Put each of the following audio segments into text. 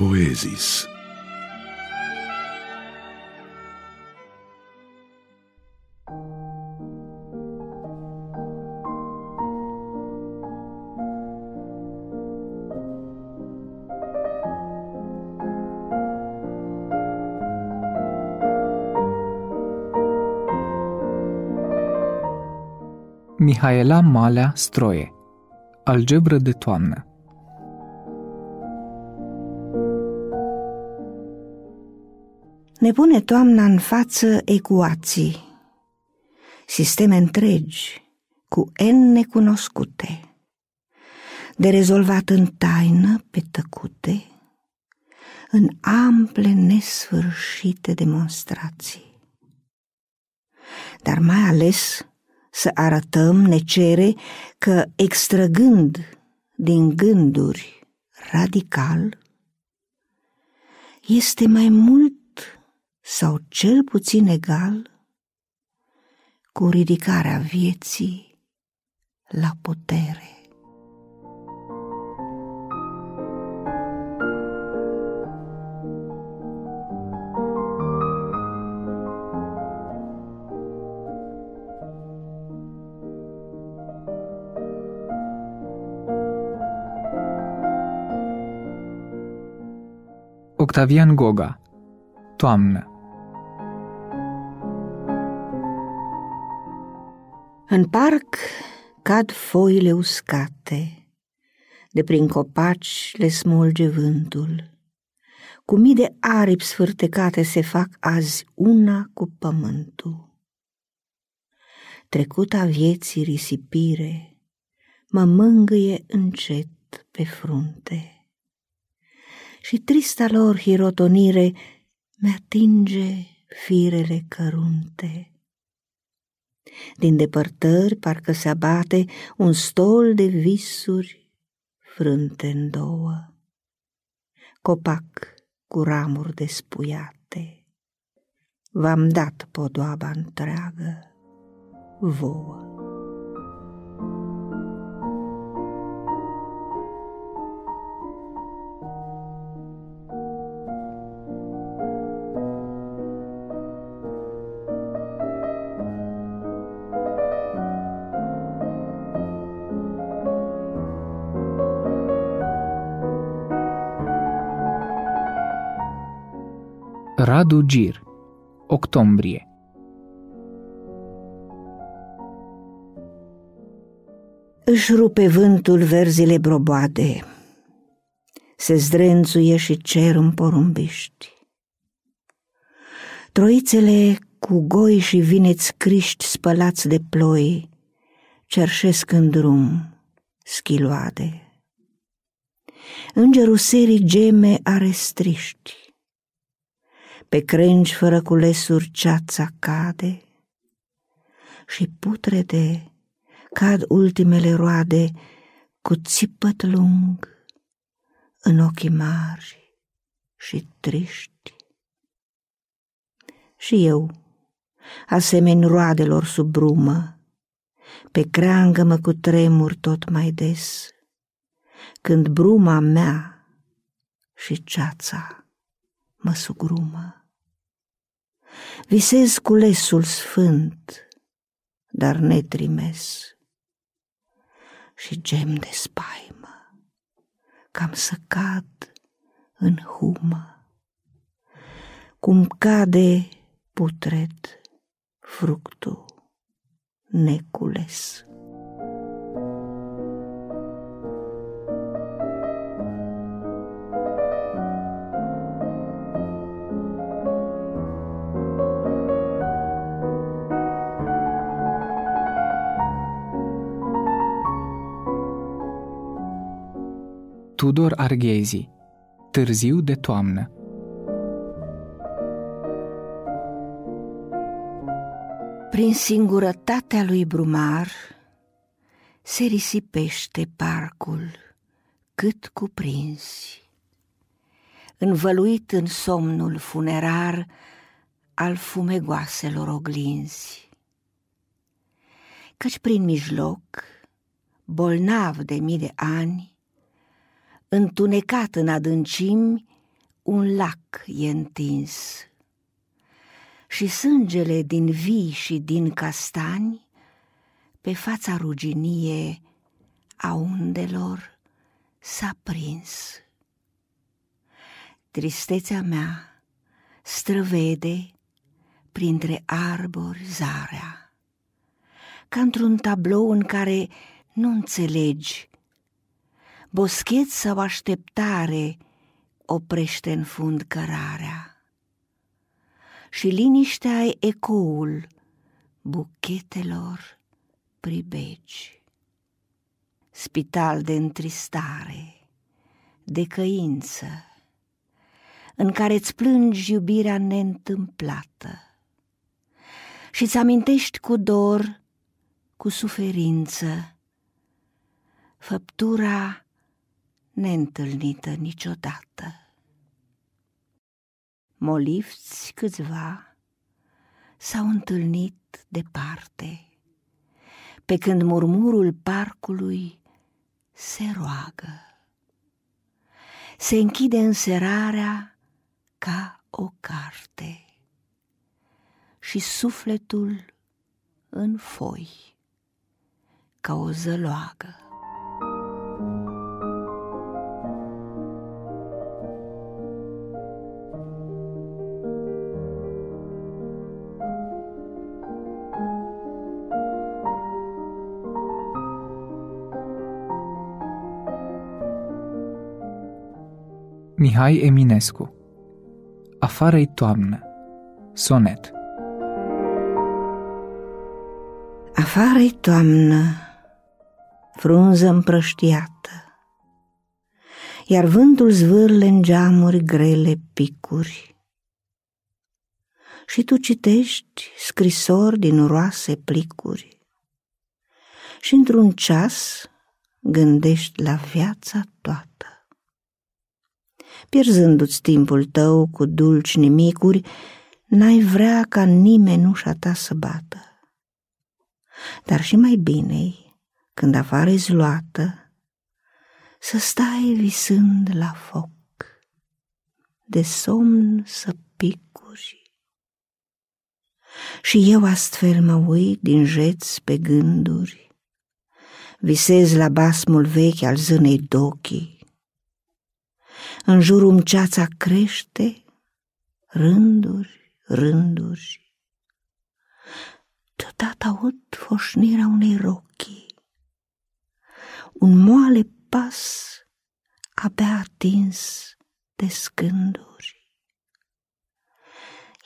Poezis. Mihaela Malea Stroie Algebră de toamnă Ne pune toamna în față ecuații, sisteme întregi cu N necunoscute, de rezolvat în taină pe tăcute, în ample nesfârșite demonstrații. Dar mai ales să arătăm ne cere că extrăgând din gânduri radical, este mai mult sau cel puțin egal cu ridicarea vieții la putere. Octavian Goga Toamnă În parc cad foile uscate, de prin copaci le smulge vântul. Cu mii de aripi sfârtecate se fac azi una cu pământul. Trecuta vieții risipire mă mângâie încet pe frunte și trista lor hirotonire mi-atinge firele cărunte din depărtări parcă se abate un stol de visuri frânte în două. Copac cu ramuri despuiate, v-am dat podoaba întreagă vouă. Radu Gir Octombrie Își rupe vântul verzile broboade, se zdrențuie și cer în porumbiști. Troițele cu goi și vineți criști spălați de ploi, cerșesc în drum schiloade. Îngerul serii geme are striști, pe crengi fără culesuri ceața cade și putrede cad ultimele roade cu țipăt lung în ochii mari și triști. Și eu, asemeni roadelor sub brumă, pe creangă mă cu tremur tot mai des, când bruma mea și ceața mă sugrumă. Visez culesul sfânt, dar netrimes și gem de spaimă, cam să cad în humă, cum cade putred fructul necules. Tudor Arghezi Târziu de toamnă Prin singurătatea lui Brumar se risipește parcul cât cuprinsi, învăluit în somnul funerar al fumegoaselor oglinzi. Căci prin mijloc, bolnav de mii de ani, întunecat în adâncimi, un lac e întins și sângele din vii și din castani pe fața ruginie a undelor s-a prins. Tristețea mea străvede printre arbori zarea, ca într-un tablou în care nu înțelegi boschet sau așteptare oprește în fund cărarea. Și liniștea e ecoul buchetelor pribegi. Spital de întristare, de căință, în care îți plângi iubirea neîntâmplată și îți amintești cu dor, cu suferință, făptura neîntâlnită niciodată. Molifți câțiva s-au întâlnit departe, pe când murmurul parcului se roagă. Se închide înserarea ca o carte și sufletul în foi ca o zăloagă. Mihai Eminescu. Afară-i toamnă. Sonet. Afară-i toamnă, frunză împrăștiată, Iar vântul zvârle în geamuri grele picuri. Și tu citești scrisori din roase plicuri Și într-un ceas gândești la viața toată pierzându-ți timpul tău cu dulci nimicuri, n-ai vrea ca nimeni ușa ta să bată. Dar și mai bine când afară luată, să stai visând la foc, de somn să picuri. Și eu astfel mă uit din jeți pe gânduri, visez la basmul vechi al zânei dochii, în jurul ceața crește, rânduri, rânduri. Deodată aud foșnirea unei rochii. Un moale pas abia atins de scânduri.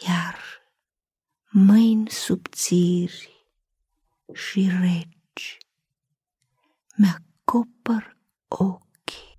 Iar mâini subțiri și regi mi-acopăr ochii.